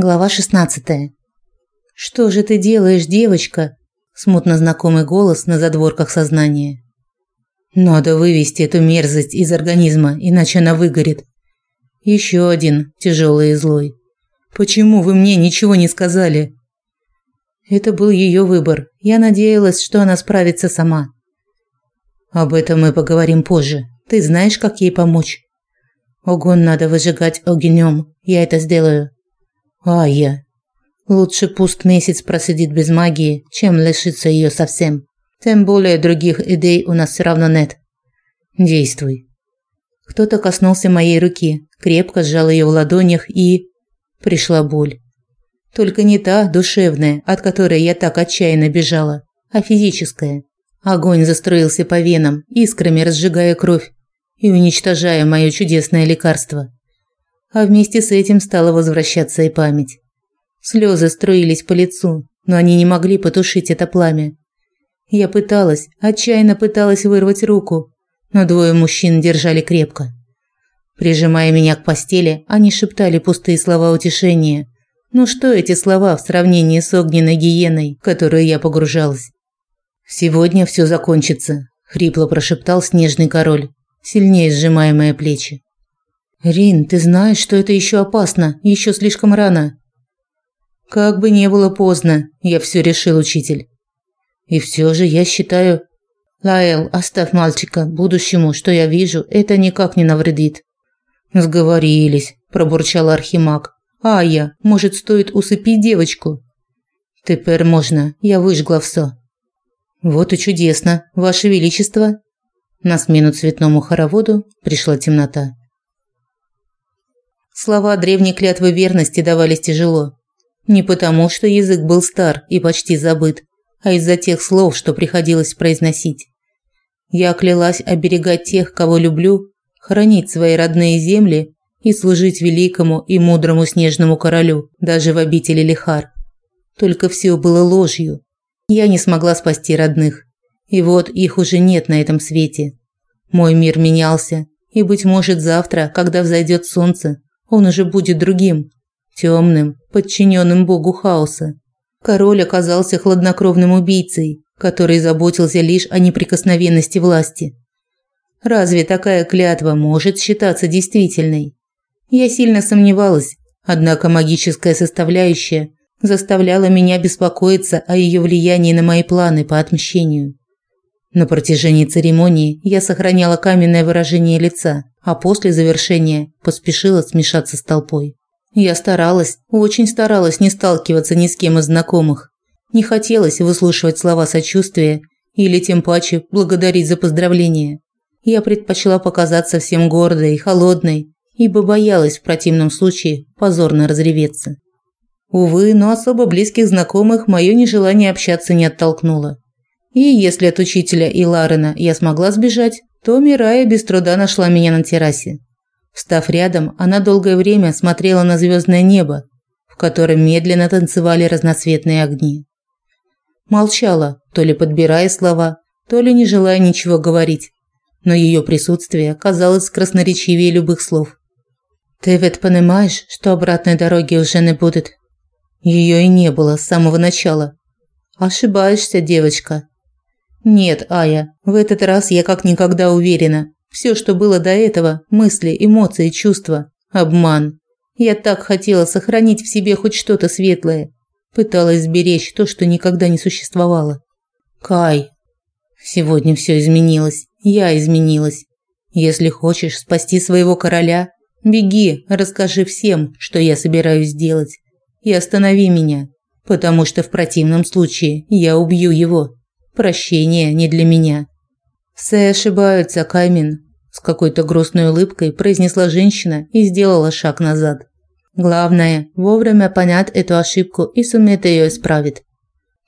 Глава 16. Что же ты делаешь, девочка? Смутно знакомый голос на задворках сознания. Надо вывести эту мерзость из организма, иначе она выгорит. Еще один, тяжелый и злой. Почему вы мне ничего не сказали? Это был ее выбор. Я надеялась, что она справится сама. Об этом мы поговорим позже. Ты знаешь, как ей помочь? Огонь надо выжигать огнем. Я это сделаю. А я. Лучше пусть месяц просидит без магии, чем лишиться ее совсем. Тем более других идей у нас все равно нет. Действуй. Кто-то коснулся моей руки, крепко сжал ее в ладонях и пришла боль. Только не та душевная, от которой я так отчаянно бежала, а физическая. Огонь застроился по венам, искрами разжигая кровь и уничтожая мое чудесное лекарство. А вместе с этим стала возвращаться и память. Слезы струились по лицу, но они не могли потушить это пламя. Я пыталась, отчаянно пыталась вырвать руку, но двое мужчин держали крепко. Прижимая меня к постели, они шептали пустые слова утешения. Ну что эти слова в сравнении с огненной гиеной, в которую я погружалась? Сегодня все закончится, хрипло прошептал снежный король, сильнее сжимая мои плечи. Рин, ты знаешь, что это еще опасно, еще слишком рано. Как бы не было поздно, я все решил, учитель. И все же я считаю, Лаэл, оставь мальчика, будущему, что я вижу, это никак не навредит. Сговорились, пробурчал архимаг. А я, может, стоит усыпить девочку? Теперь можно, я выжгла все. Вот и чудесно, ваше величество. На смену цветному хороводу пришла темнота. Слова древней клятвы верности давались тяжело. Не потому, что язык был стар и почти забыт, а из-за тех слов, что приходилось произносить. Я клялась оберегать тех, кого люблю, хранить свои родные земли и служить великому и мудрому снежному королю, даже в обители Лихар. Только все было ложью, я не смогла спасти родных. И вот их уже нет на этом свете. Мой мир менялся, и быть может, завтра, когда взойдет солнце, он уже будет другим, темным, подчиненным богу хаоса. Король оказался хладнокровным убийцей, который заботился лишь о неприкосновенности власти. Разве такая клятва может считаться действительной? Я сильно сомневалась, однако магическая составляющая заставляла меня беспокоиться о ее влиянии на мои планы по отмщению. На протяжении церемонии я сохраняла каменное выражение лица, а после завершения поспешила смешаться с толпой. Я старалась, очень старалась не сталкиваться ни с кем из знакомых. Не хотелось выслушивать слова сочувствия или тем паче благодарить за поздравления. Я предпочла показаться всем гордой и холодной, ибо боялась в противном случае позорно разреветься. Увы, но особо близких знакомых мое нежелание общаться не оттолкнуло. И если от учителя и Ларена я смогла сбежать, то Мирая без труда нашла меня на террасе. Встав рядом, она долгое время смотрела на звездное небо, в котором медленно танцевали разноцветные огни. Молчала, то ли подбирая слова, то ли не желая ничего говорить, но ее присутствие казалось красноречивее любых слов. «Ты ведь понимаешь, что обратной дороги уже не будет?» Ее и не было с самого начала. Ошибаешься, девочка. Нет, Ая, в этот раз я как никогда уверена. Все, что было до этого, мысли, эмоции, чувства обман. Я так хотела сохранить в себе хоть что-то светлое, пыталась сберечь то, что никогда не существовало. Кай, сегодня все изменилось. Я изменилась. Если хочешь спасти своего короля, беги, расскажи всем, что я собираюсь сделать и останови меня, потому что в противном случае я убью его. Прощение не для меня. Все ошибаются, Камин, с какой-то грустной улыбкой произнесла женщина и сделала шаг назад. Главное вовремя понять эту ошибку и суметь ее исправить.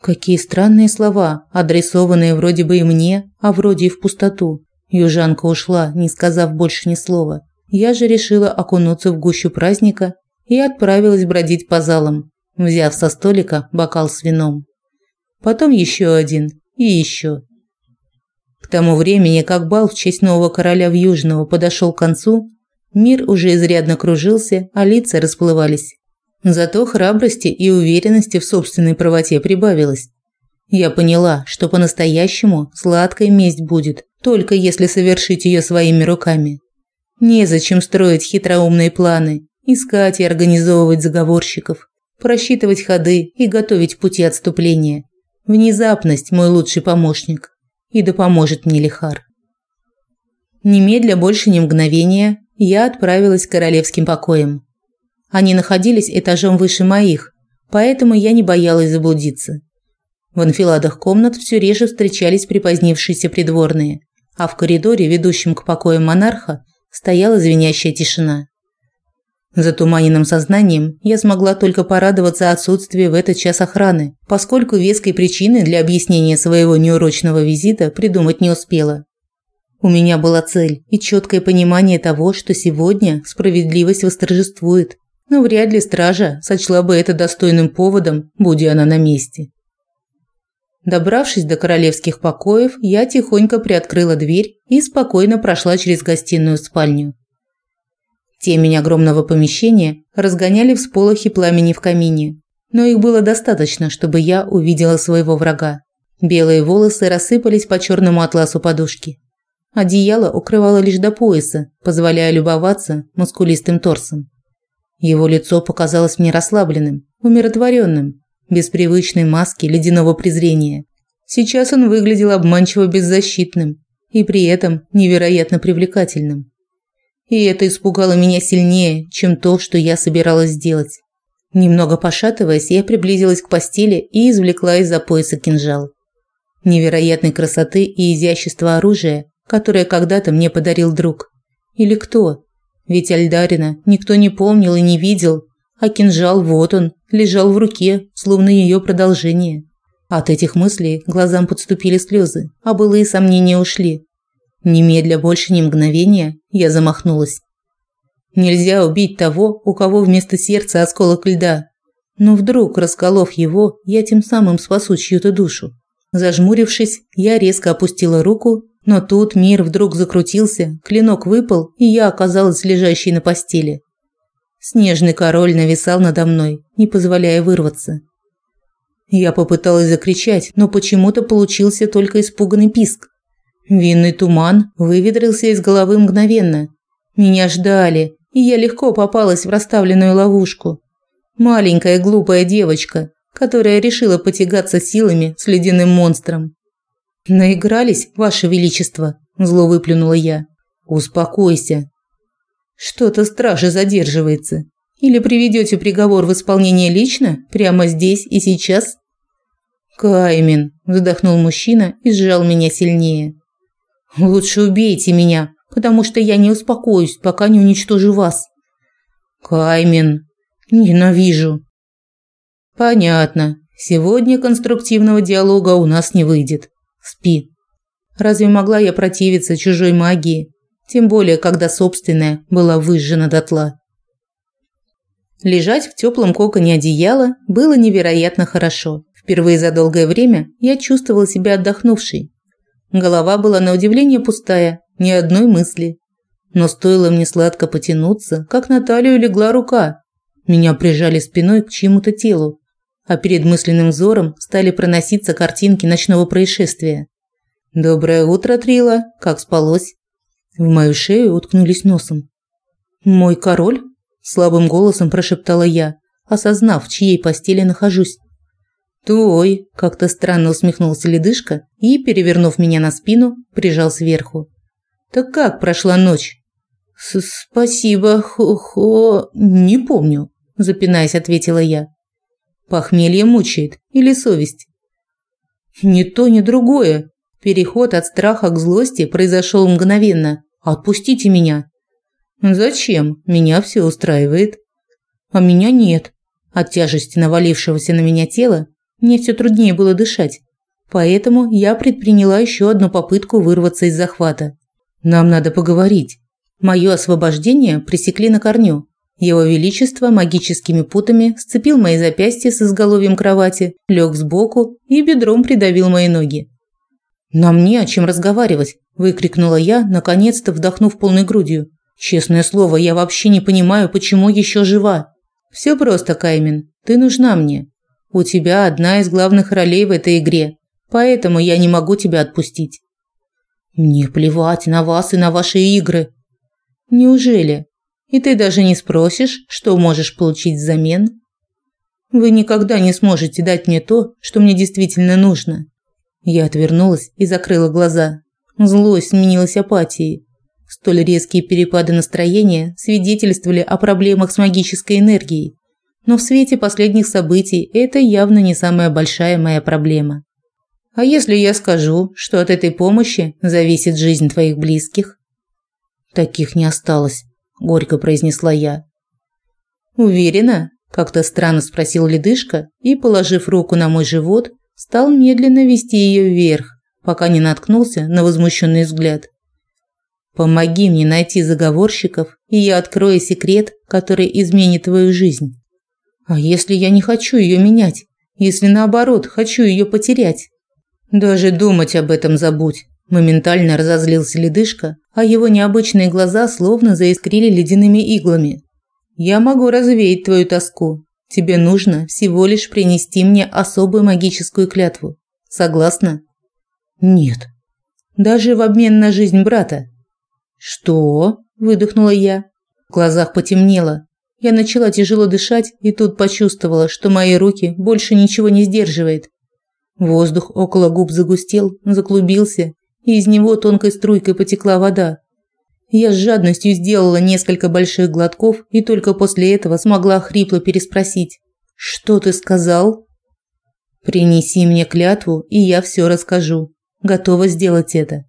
Какие странные слова, адресованные вроде бы и мне, а вроде и в пустоту. Южанка ушла, не сказав больше ни слова. Я же решила окунуться в гущу праздника и отправилась бродить по залам, взяв со столика бокал с вином. Потом еще один и еще. К тому времени, как бал в честь нового короля в Южного подошел к концу, мир уже изрядно кружился, а лица расплывались. Зато храбрости и уверенности в собственной правоте прибавилось. Я поняла, что по-настоящему сладкая месть будет, только если совершить ее своими руками. Незачем строить хитроумные планы, искать и организовывать заговорщиков, просчитывать ходы и готовить пути отступления. Внезапность – мой лучший помощник. И да поможет мне Лихар. Немедля больше ни мгновения я отправилась к королевским покоям. Они находились этажом выше моих, поэтому я не боялась заблудиться. В анфиладах комнат все реже встречались припозднившиеся придворные, а в коридоре, ведущем к покоям монарха, стояла звенящая тишина. Затуманенным сознанием я смогла только порадоваться отсутствию в этот час охраны, поскольку веской причины для объяснения своего неурочного визита придумать не успела. У меня была цель и четкое понимание того, что сегодня справедливость восторжествует, но вряд ли стража сочла бы это достойным поводом, будь она на месте. Добравшись до королевских покоев, я тихонько приоткрыла дверь и спокойно прошла через гостиную спальню. Темень огромного помещения разгоняли всполохи пламени в камине, но их было достаточно, чтобы я увидела своего врага. Белые волосы рассыпались по черному атласу подушки. Одеяло укрывало лишь до пояса, позволяя любоваться мускулистым торсом. Его лицо показалось мне расслабленным, умиротворенным, без привычной маски ледяного презрения. Сейчас он выглядел обманчиво беззащитным и при этом невероятно привлекательным. И это испугало меня сильнее, чем то, что я собиралась сделать. Немного пошатываясь, я приблизилась к постели и извлекла из-за пояса кинжал. Невероятной красоты и изящества оружия, которое когда-то мне подарил друг. Или кто? Ведь Альдарина никто не помнил и не видел, а кинжал вот он, лежал в руке, словно ее продолжение. От этих мыслей глазам подступили слезы, а былые сомнения ушли. Немедля больше ни мгновения я замахнулась. Нельзя убить того, у кого вместо сердца осколок льда. Но вдруг, расколов его, я тем самым спасу чью-то душу. Зажмурившись, я резко опустила руку, но тут мир вдруг закрутился, клинок выпал, и я оказалась лежащей на постели. Снежный король нависал надо мной, не позволяя вырваться. Я попыталась закричать, но почему-то получился только испуганный писк. Винный туман выветрился из головы мгновенно. Меня ждали, и я легко попалась в расставленную ловушку. Маленькая глупая девочка, которая решила потягаться силами с ледяным монстром. Наигрались, ваше величество, зло выплюнула я. Успокойся. Что-то стража задерживается. Или приведете приговор в исполнение лично, прямо здесь и сейчас? Каймен, вздохнул мужчина и сжал меня сильнее. Лучше убейте меня, потому что я не успокоюсь, пока не уничтожу вас. Каймен, ненавижу. Понятно. Сегодня конструктивного диалога у нас не выйдет. Спи. Разве могла я противиться чужой магии, тем более когда собственная была выжжена дотла? Лежать в теплом коконе одеяла было невероятно хорошо. Впервые за долгое время я чувствовала себя отдохнувшей, Голова была на удивление пустая, ни одной мысли. Но стоило мне сладко потянуться, как на талию легла рука. Меня прижали спиной к чьему-то телу, а перед мысленным взором стали проноситься картинки ночного происшествия. «Доброе утро, Трила. Как спалось?» В мою шею уткнулись носом. «Мой король?» – слабым голосом прошептала я, осознав, в чьей постели нахожусь. «Твой», – как-то странно усмехнулся ледышка и, перевернув меня на спину, прижал сверху. «Так как прошла ночь?» С «Спасибо, хо-хо...» «Не помню», – запинаясь, ответила я. «Похмелье мучает или совесть?» «Ни то, ни другое. Переход от страха к злости произошел мгновенно. Отпустите меня». «Зачем? Меня все устраивает». «А меня нет». От тяжести навалившегося на меня тела мне все труднее было дышать, поэтому я предприняла еще одну попытку вырваться из захвата. Нам надо поговорить. Мое освобождение пресекли на корню. Его величество магическими путами сцепил мои запястья с изголовьем кровати, лег сбоку и бедром придавил мои ноги. «Нам не о чем разговаривать», – выкрикнула я, наконец-то вдохнув полной грудью. «Честное слово, я вообще не понимаю, почему еще жива. Все просто, Каймен. Ты нужна мне. У тебя одна из главных ролей в этой игре, поэтому я не могу тебя отпустить. Мне плевать на вас и на ваши игры. Неужели? И ты даже не спросишь, что можешь получить взамен? Вы никогда не сможете дать мне то, что мне действительно нужно. Я отвернулась и закрыла глаза. Злость сменилась апатией. Столь резкие перепады настроения свидетельствовали о проблемах с магической энергией. Но в свете последних событий это явно не самая большая моя проблема. А если я скажу, что от этой помощи зависит жизнь твоих близких? Таких не осталось, горько произнесла я. Уверена? Как-то странно спросил ледышка и, положив руку на мой живот, стал медленно вести ее вверх, пока не наткнулся на возмущенный взгляд. Помоги мне найти заговорщиков, и я открою секрет, который изменит твою жизнь. А если я не хочу ее менять? Если наоборот, хочу ее потерять? Даже думать об этом забудь. Моментально разозлился ледышка, а его необычные глаза словно заискрили ледяными иглами. Я могу развеять твою тоску. Тебе нужно всего лишь принести мне особую магическую клятву. Согласна? Нет. Даже в обмен на жизнь брата. Что? выдохнула я. В глазах потемнело. Я начала тяжело дышать и тут почувствовала, что мои руки больше ничего не сдерживает. Воздух около губ загустел, заклубился, и из него тонкой струйкой потекла вода. Я с жадностью сделала несколько больших глотков и только после этого смогла хрипло переспросить: "Что ты сказал?" "Принеси мне клятву, и я все расскажу. Готова сделать это."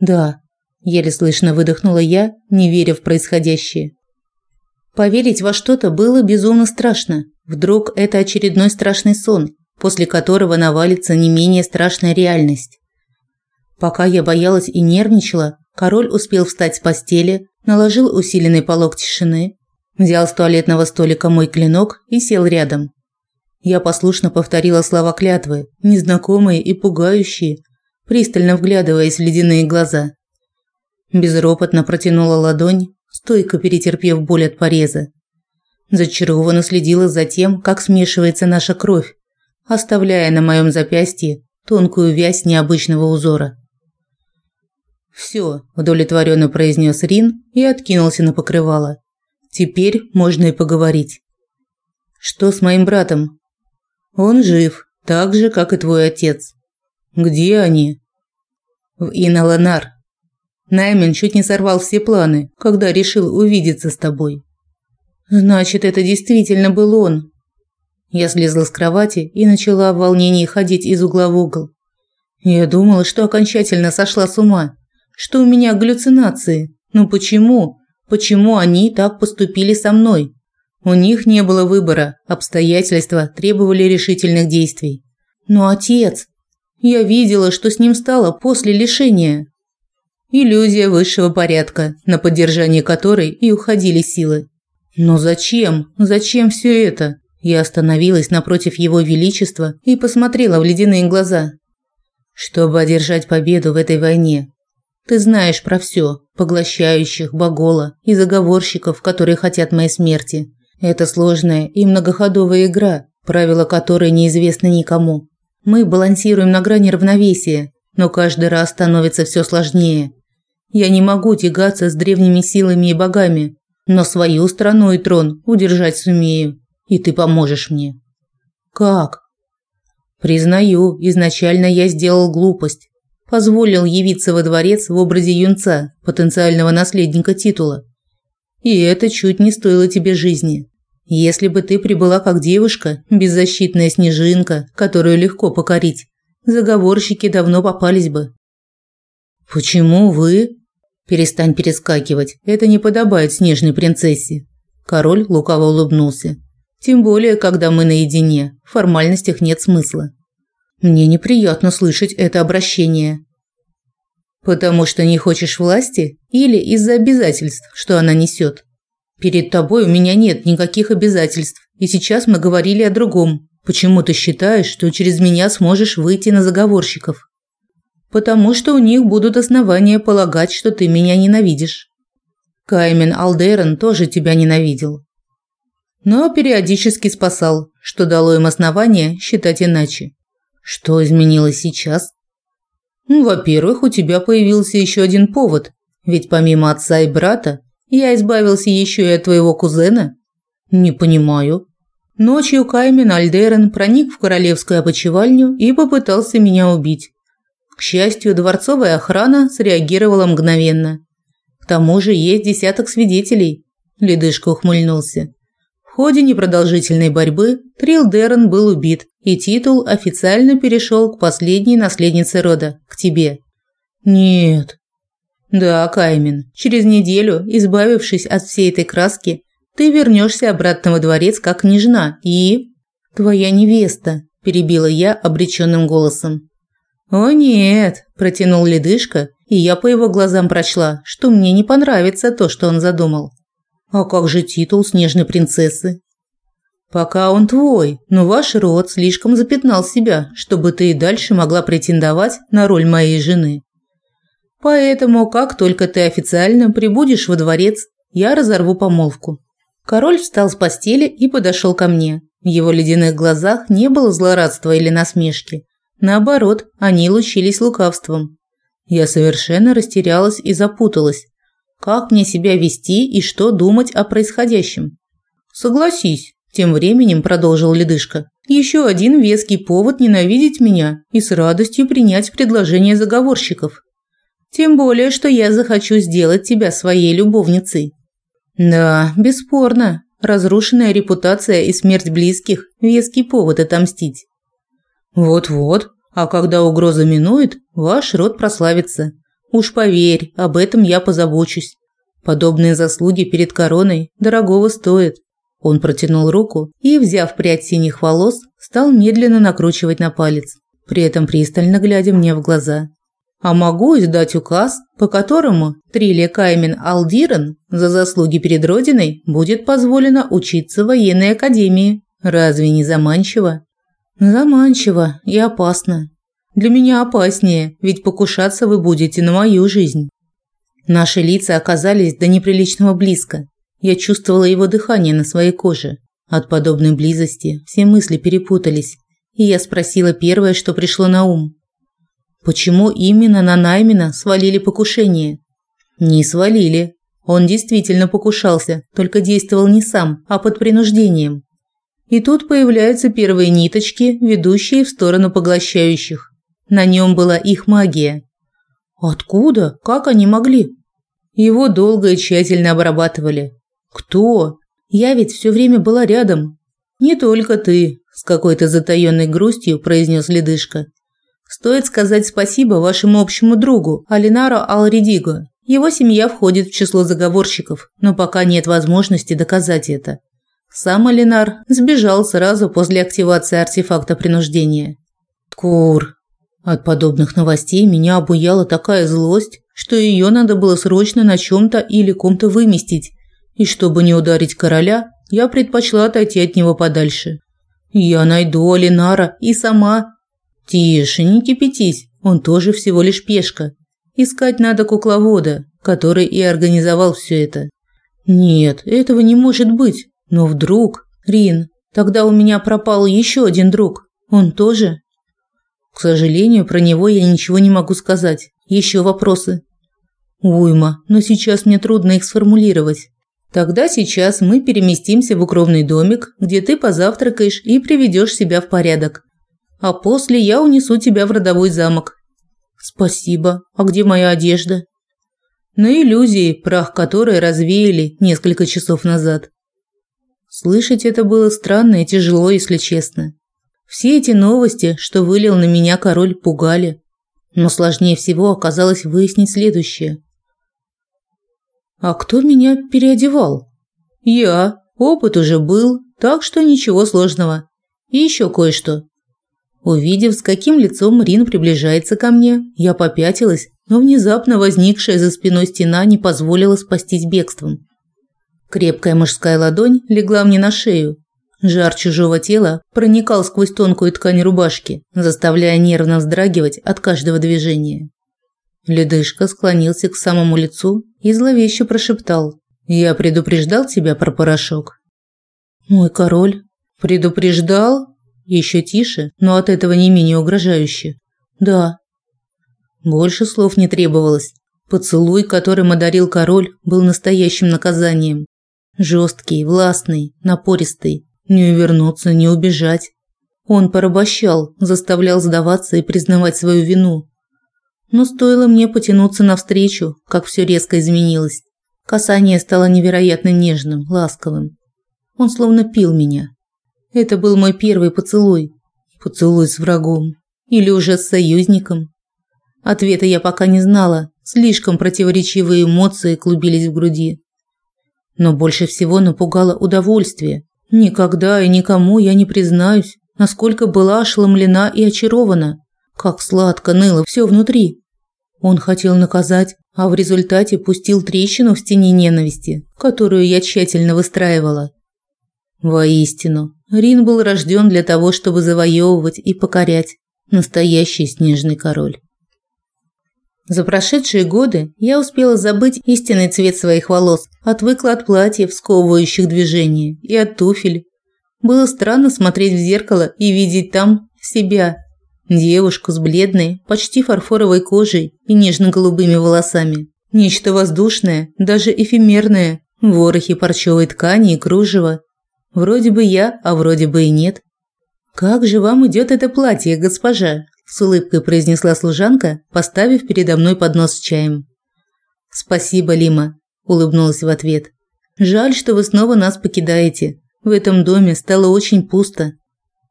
"Да", еле слышно выдохнула я, не веря в происходящее. Поверить во что-то было безумно страшно. Вдруг это очередной страшный сон, после которого навалится не менее страшная реальность. Пока я боялась и нервничала, король успел встать с постели, наложил усиленный полог тишины, взял с туалетного столика мой клинок и сел рядом. Я послушно повторила слова клятвы, незнакомые и пугающие, пристально вглядываясь в ледяные глаза. Безропотно протянула ладонь, стойко перетерпев боль от пореза. Зачарованно следила за тем, как смешивается наша кровь, оставляя на моем запястье тонкую вязь необычного узора. «Все», – удовлетворенно произнес Рин и откинулся на покрывало. «Теперь можно и поговорить». «Что с моим братом?» «Он жив, так же, как и твой отец». «Где они?» «В Иналанар». Наймен чуть не сорвал все планы, когда решил увидеться с тобой. «Значит, это действительно был он», я слезла с кровати и начала в волнении ходить из угла в угол. Я думала, что окончательно сошла с ума, что у меня галлюцинации. Но почему? Почему они так поступили со мной? У них не было выбора, обстоятельства требовали решительных действий. Но отец... Я видела, что с ним стало после лишения. Иллюзия высшего порядка, на поддержание которой и уходили силы. Но зачем? Зачем все это? Я остановилась напротив его величества и посмотрела в ледяные глаза. Чтобы одержать победу в этой войне, ты знаешь про все, поглощающих Богола и заговорщиков, которые хотят моей смерти. Это сложная и многоходовая игра, правила которой неизвестны никому. Мы балансируем на грани равновесия, но каждый раз становится все сложнее. Я не могу тягаться с древними силами и богами, но свою страну и трон удержать сумею и ты поможешь мне. Как? Признаю, изначально я сделал глупость. Позволил явиться во дворец в образе юнца, потенциального наследника титула. И это чуть не стоило тебе жизни. Если бы ты прибыла как девушка, беззащитная снежинка, которую легко покорить, заговорщики давно попались бы. Почему вы? Перестань перескакивать. Это не подобает снежной принцессе. Король лукаво улыбнулся. Тем более, когда мы наедине, в формальностях нет смысла. Мне неприятно слышать это обращение. Потому что не хочешь власти или из-за обязательств, что она несет? Перед тобой у меня нет никаких обязательств, и сейчас мы говорили о другом. Почему ты считаешь, что через меня сможешь выйти на заговорщиков? Потому что у них будут основания полагать, что ты меня ненавидишь. Каймен Алдерон тоже тебя ненавидел. но периодически спасал, что дало им основание считать иначе. Что изменилось сейчас? Ну, во-первых, у тебя появился еще один повод, ведь помимо отца и брата, я избавился еще и от твоего кузена. Не понимаю. Ночью Каймен Альдерен проник в королевскую опочивальню и попытался меня убить. К счастью, дворцовая охрана среагировала мгновенно. К тому же есть десяток свидетелей. Ледышка ухмыльнулся. В ходе непродолжительной борьбы Трил Дерен был убит, и титул официально перешел к последней наследнице рода, к тебе. Нет. Да, Каймен, через неделю, избавившись от всей этой краски, ты вернешься обратно во дворец как княжна и... Твоя невеста, перебила я обреченным голосом. О нет, протянул ледышка, и я по его глазам прочла, что мне не понравится то, что он задумал. А как же титул снежной принцессы? Пока он твой, но ваш род слишком запятнал себя, чтобы ты и дальше могла претендовать на роль моей жены. Поэтому, как только ты официально прибудешь во дворец, я разорву помолвку. Король встал с постели и подошел ко мне. В его ледяных глазах не было злорадства или насмешки. Наоборот, они лучились лукавством. Я совершенно растерялась и запуталась. Как мне себя вести и что думать о происходящем? Согласись, тем временем продолжил ледышка. Еще один веский повод ненавидеть меня и с радостью принять предложение заговорщиков. Тем более, что я захочу сделать тебя своей любовницей. Да, бесспорно. Разрушенная репутация и смерть близких – веский повод отомстить. Вот-вот. А когда угроза минует, ваш род прославится. Уж поверь, об этом я позабочусь. Подобные заслуги перед короной дорогого стоят. Он протянул руку и, взяв прядь синих волос, стал медленно накручивать на палец, при этом пристально глядя мне в глаза а могу издать указ, по которому Триле Каймен Алдиран за заслуги перед Родиной будет позволено учиться в военной академии. Разве не заманчиво? Заманчиво и опасно. Для меня опаснее, ведь покушаться вы будете на мою жизнь. Наши лица оказались до неприличного близко. Я чувствовала его дыхание на своей коже. От подобной близости все мысли перепутались, и я спросила первое, что пришло на ум. Почему именно на Наймина свалили покушение? Не свалили. Он действительно покушался, только действовал не сам, а под принуждением. И тут появляются первые ниточки, ведущие в сторону поглощающих. На нем была их магия. Откуда? Как они могли? Его долго и тщательно обрабатывали. Кто? Я ведь все время была рядом. Не только ты, с какой-то затаённой грустью произнес ледышка. Стоит сказать спасибо вашему общему другу, Алинару Алридиго. Его семья входит в число заговорщиков, но пока нет возможности доказать это. Сам Алинар сбежал сразу после активации артефакта принуждения. Кур. От подобных новостей меня обуяла такая злость, что ее надо было срочно на чем-то или ком-то выместить. И чтобы не ударить короля, я предпочла отойти от него подальше. Я найду Алинара и сама Тише, не кипятись, он тоже всего лишь пешка. Искать надо кукловода, который и организовал все это. Нет, этого не может быть. Но вдруг, Рин, тогда у меня пропал еще один друг. Он тоже? К сожалению, про него я ничего не могу сказать. Еще вопросы? Уйма, но сейчас мне трудно их сформулировать. Тогда сейчас мы переместимся в укромный домик, где ты позавтракаешь и приведешь себя в порядок а после я унесу тебя в родовой замок. Спасибо. А где моя одежда? На иллюзии, прах которой развеяли несколько часов назад. Слышать это было странно и тяжело, если честно. Все эти новости, что вылил на меня король, пугали. Но сложнее всего оказалось выяснить следующее. А кто меня переодевал? Я. Опыт уже был, так что ничего сложного. И еще кое-что. Увидев, с каким лицом Рин приближается ко мне, я попятилась, но внезапно возникшая за спиной стена не позволила спастись бегством. Крепкая мужская ладонь легла мне на шею. Жар чужого тела проникал сквозь тонкую ткань рубашки, заставляя нервно вздрагивать от каждого движения. Ледышка склонился к самому лицу и зловеще прошептал: "Я предупреждал тебя про порошок". Мой король предупреждал еще тише, но от этого не менее угрожающе. Да. Больше слов не требовалось. Поцелуй, которым одарил король, был настоящим наказанием. Жесткий, властный, напористый. Не увернуться, не убежать. Он порабощал, заставлял сдаваться и признавать свою вину. Но стоило мне потянуться навстречу, как все резко изменилось. Касание стало невероятно нежным, ласковым. Он словно пил меня. Это был мой первый поцелуй. Поцелуй с врагом. Или уже с союзником. Ответа я пока не знала. Слишком противоречивые эмоции клубились в груди. Но больше всего напугало удовольствие. Никогда и никому я не признаюсь, насколько была ошеломлена и очарована. Как сладко ныло все внутри. Он хотел наказать, а в результате пустил трещину в стене ненависти, которую я тщательно выстраивала. Воистину, Рин был рожден для того, чтобы завоевывать и покорять. Настоящий снежный король. За прошедшие годы я успела забыть истинный цвет своих волос, отвыкла от платьев, сковывающих движения, и от туфель. Было странно смотреть в зеркало и видеть там себя, девушку с бледной, почти фарфоровой кожей и нежно-голубыми волосами. Нечто воздушное, даже эфемерное, ворохи парчевой ткани и кружева. Вроде бы я, а вроде бы и нет. «Как же вам идет это платье, госпожа?» С улыбкой произнесла служанка, поставив передо мной поднос с чаем. Спасибо, Лима, улыбнулась в ответ. Жаль, что вы снова нас покидаете. В этом доме стало очень пусто.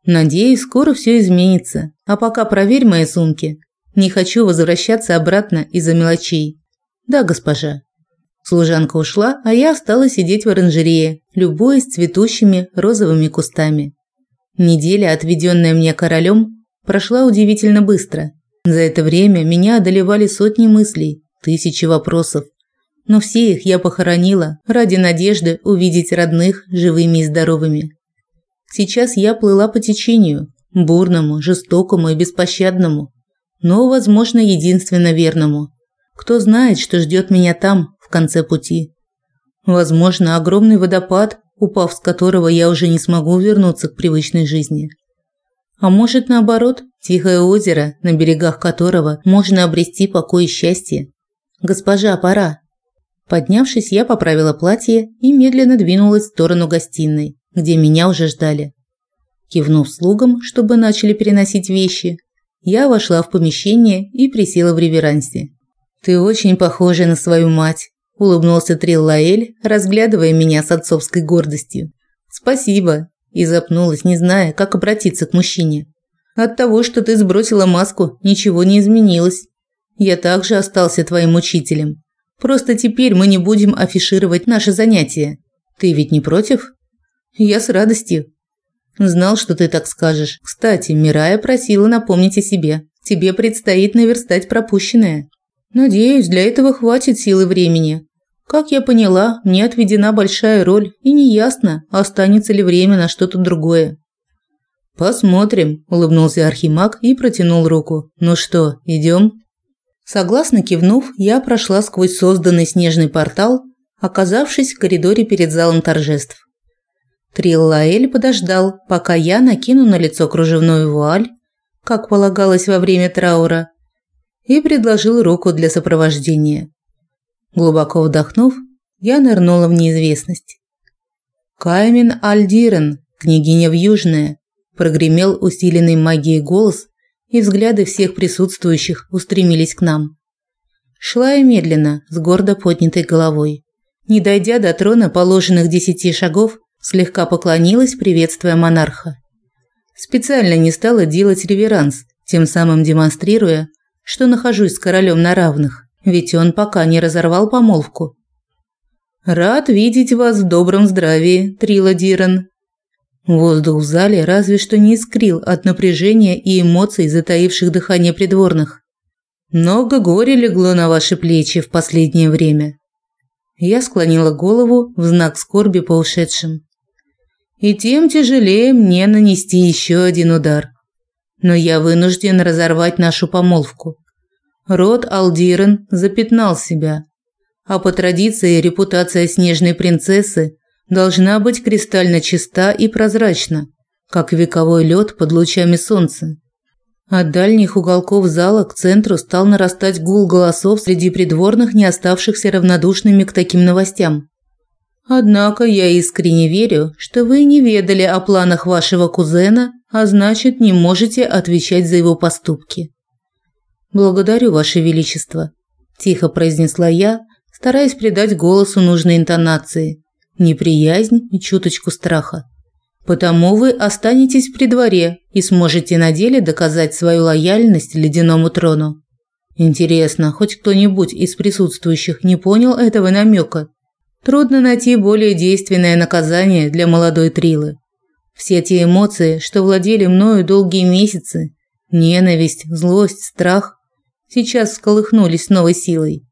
Надеюсь, скоро все изменится. А пока проверь мои сумки. Не хочу возвращаться обратно из-за мелочей. Да, госпожа. Служанка ушла, а я осталась сидеть в оранжерее, любуясь цветущими розовыми кустами. Неделя, отведенная мне королем, прошла удивительно быстро. За это время меня одолевали сотни мыслей, тысячи вопросов. Но все их я похоронила ради надежды увидеть родных живыми и здоровыми. Сейчас я плыла по течению, бурному, жестокому и беспощадному, но, возможно, единственно верному. Кто знает, что ждет меня там, в конце пути. Возможно, огромный водопад, упав с которого я уже не смогу вернуться к привычной жизни. А может, наоборот, тихое озеро, на берегах которого можно обрести покой и счастье. Госпожа, пора. Поднявшись, я поправила платье и медленно двинулась в сторону гостиной, где меня уже ждали. Кивнув слугам, чтобы начали переносить вещи, я вошла в помещение и присела в реверансе. Ты очень похожа на свою мать, улыбнулся Триллаэль, разглядывая меня с отцовской гордостью. Спасибо, и запнулась, не зная, как обратиться к мужчине. От того, что ты сбросила маску, ничего не изменилось. Я также остался твоим учителем. Просто теперь мы не будем афишировать наши занятия. Ты ведь не против? Я с радостью. Знал, что ты так скажешь. Кстати, Мирая просила напомнить о себе. Тебе предстоит наверстать пропущенное. Надеюсь, для этого хватит силы времени. Как я поняла, мне отведена большая роль, и неясно, останется ли время на что-то другое. Посмотрим, улыбнулся Архимаг и протянул руку. Ну что, идем? Согласно кивнув, я прошла сквозь созданный снежный портал, оказавшись в коридоре перед залом торжеств. Триллаэль подождал, пока я накину на лицо кружевную вуаль, как полагалось во время траура, и предложил руку для сопровождения. Глубоко вдохнув, я нырнула в неизвестность. Каймен Альдирен, княгиня Вьюжная, прогремел усиленный магией голос, и взгляды всех присутствующих устремились к нам. Шла я медленно, с гордо поднятой головой. Не дойдя до трона положенных десяти шагов, слегка поклонилась, приветствуя монарха. Специально не стала делать реверанс, тем самым демонстрируя, что нахожусь с королем на равных ведь он пока не разорвал помолвку. Рад видеть вас в добром здравии, Трила Диран. Воздух в зале разве что не искрил от напряжения и эмоций, затаивших дыхание придворных. Много горя легло на ваши плечи в последнее время. Я склонила голову в знак скорби по ушедшим. И тем тяжелее мне нанести еще один удар. Но я вынужден разорвать нашу помолвку. Род Алдирен запятнал себя, а по традиции репутация снежной принцессы должна быть кристально чиста и прозрачна, как вековой лед под лучами солнца. От дальних уголков зала к центру стал нарастать гул голосов среди придворных, не оставшихся равнодушными к таким новостям. Однако я искренне верю, что вы не ведали о планах вашего кузена, а значит, не можете отвечать за его поступки. Благодарю, ваше величество, тихо произнесла я, стараясь придать голосу нужной интонации, неприязнь и чуточку страха. Потому вы останетесь при дворе и сможете на деле доказать свою лояльность ледяному трону. Интересно, хоть кто-нибудь из присутствующих не понял этого намека? Трудно найти более действенное наказание для молодой Трилы. Все те эмоции, что владели мною долгие месяцы, ненависть, злость, страх, сейчас всколыхнулись новой силой.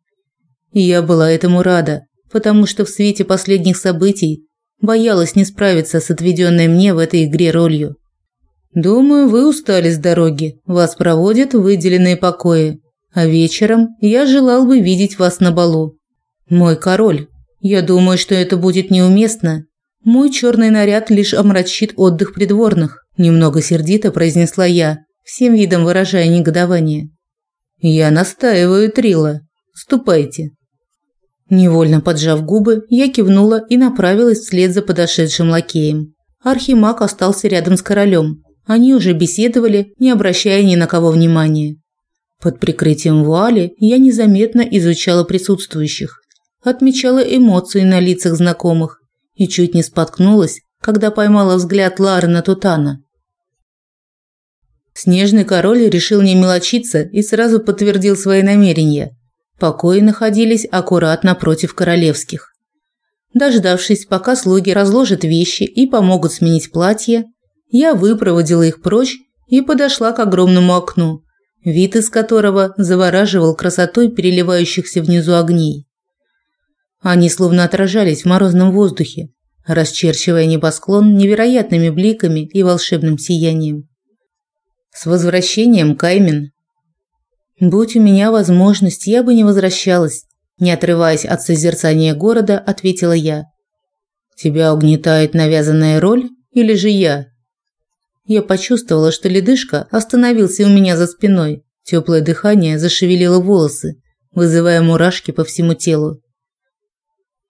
И я была этому рада, потому что в свете последних событий боялась не справиться с отведенной мне в этой игре ролью. Думаю, вы устали с дороги. Вас проводят в выделенные покои. А вечером я желал бы видеть вас на балу. Мой король, я думаю, что это будет неуместно. Мой черный наряд лишь омрачит отдых придворных, немного сердито произнесла я, всем видом выражая негодование. Я настаиваю, Трила. Ступайте. Невольно поджав губы, я кивнула и направилась вслед за подошедшим лакеем. Архимаг остался рядом с королем. Они уже беседовали, не обращая ни на кого внимания. Под прикрытием вуали я незаметно изучала присутствующих, отмечала эмоции на лицах знакомых и чуть не споткнулась, когда поймала взгляд Лары Тутана. Снежный король решил не мелочиться и сразу подтвердил свои намерения. Покои находились аккуратно против королевских. Дождавшись, пока слуги разложат вещи и помогут сменить платье, я выпроводила их прочь и подошла к огромному окну, вид из которого завораживал красотой переливающихся внизу огней. Они словно отражались в морозном воздухе, расчерчивая небосклон невероятными бликами и волшебным сиянием. С возвращением, Каймен. Будь у меня возможность, я бы не возвращалась, не отрываясь от созерцания города, ответила я. Тебя угнетает навязанная роль или же я? Я почувствовала, что ледышка остановился у меня за спиной. Теплое дыхание зашевелило волосы, вызывая мурашки по всему телу.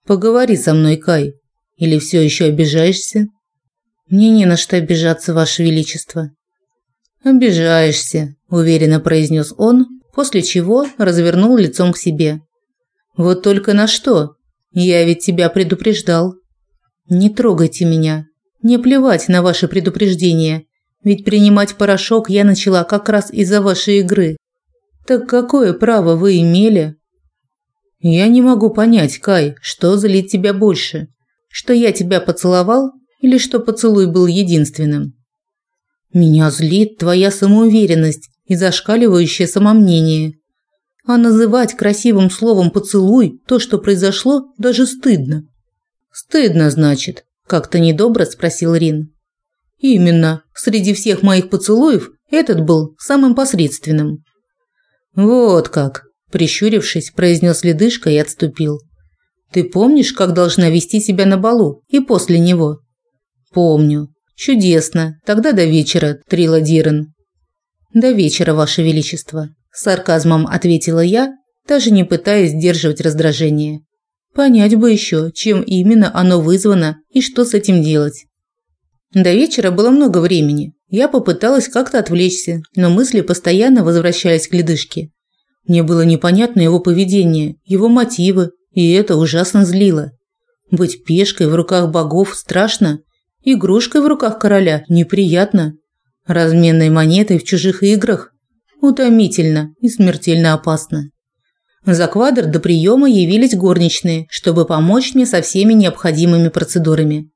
Поговори со мной, Кай. Или все еще обижаешься? Мне не на что обижаться, ваше величество. Обижаешься, уверенно произнес он, после чего развернул лицом к себе. Вот только на что? Я ведь тебя предупреждал. Не трогайте меня. Мне плевать на ваши предупреждения, ведь принимать порошок я начала как раз из-за вашей игры. Так какое право вы имели я не могу понять, Кай, что злит тебя больше? Что я тебя поцеловал или что поцелуй был единственным? Меня злит твоя самоуверенность и зашкаливающее самомнение. А называть красивым словом поцелуй то, что произошло, даже стыдно. Стыдно, значит, как-то недобро спросил Рин. Именно, среди всех моих поцелуев этот был самым посредственным. Вот как, прищурившись, произнес ледышка и отступил. Ты помнишь, как должна вести себя на балу и после него? Помню. Чудесно. Тогда до вечера, Трила Дирен. До вечера, ваше величество, сарказмом ответила я, даже не пытаясь сдерживать раздражение. Понять бы еще, чем именно оно вызвано и что с этим делать. До вечера было много времени. Я попыталась как-то отвлечься, но мысли постоянно возвращались к ледышке. Мне было непонятно его поведение, его мотивы, и это ужасно злило. Быть пешкой в руках богов страшно, игрушкой в руках короля неприятно, разменной монетой в чужих играх утомительно и смертельно опасно. За квадр до приема явились горничные, чтобы помочь мне со всеми необходимыми процедурами.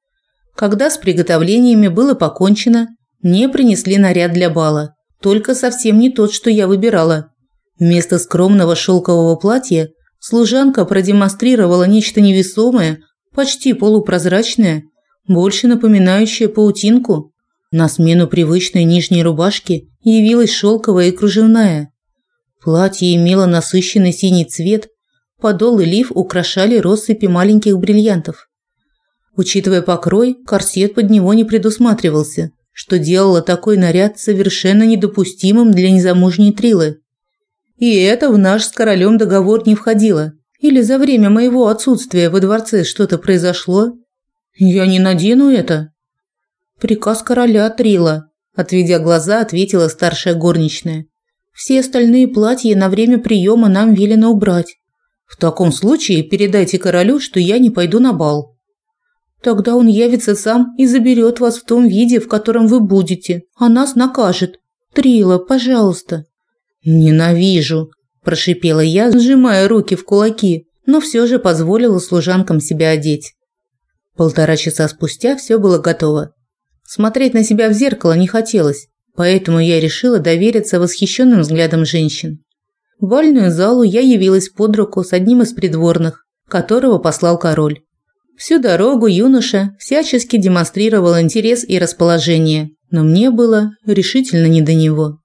Когда с приготовлениями было покончено, мне принесли наряд для бала, только совсем не тот, что я выбирала. Вместо скромного шелкового платья служанка продемонстрировала нечто невесомое, почти полупрозрачное, больше напоминающее паутинку. На смену привычной нижней рубашки явилась шелковая и кружевная. Платье имело насыщенный синий цвет, подол и лиф украшали россыпи маленьких бриллиантов. Учитывая покрой, корсет под него не предусматривался, что делало такой наряд совершенно недопустимым для незамужней Трилы. И это в наш с королем договор не входило. Или за время моего отсутствия во дворце что-то произошло? Я не надену это. Приказ короля Трила, отведя глаза, ответила старшая горничная. Все остальные платья на время приема нам велено убрать. В таком случае передайте королю, что я не пойду на бал. Тогда он явится сам и заберет вас в том виде, в котором вы будете, а нас накажет. Трила, пожалуйста. Ненавижу, прошипела я, сжимая руки в кулаки, но все же позволила служанкам себя одеть. Полтора часа спустя все было готово. Смотреть на себя в зеркало не хотелось, поэтому я решила довериться восхищенным взглядам женщин. В бальную залу я явилась под руку с одним из придворных, которого послал король. Всю дорогу юноша всячески демонстрировал интерес и расположение, но мне было решительно не до него.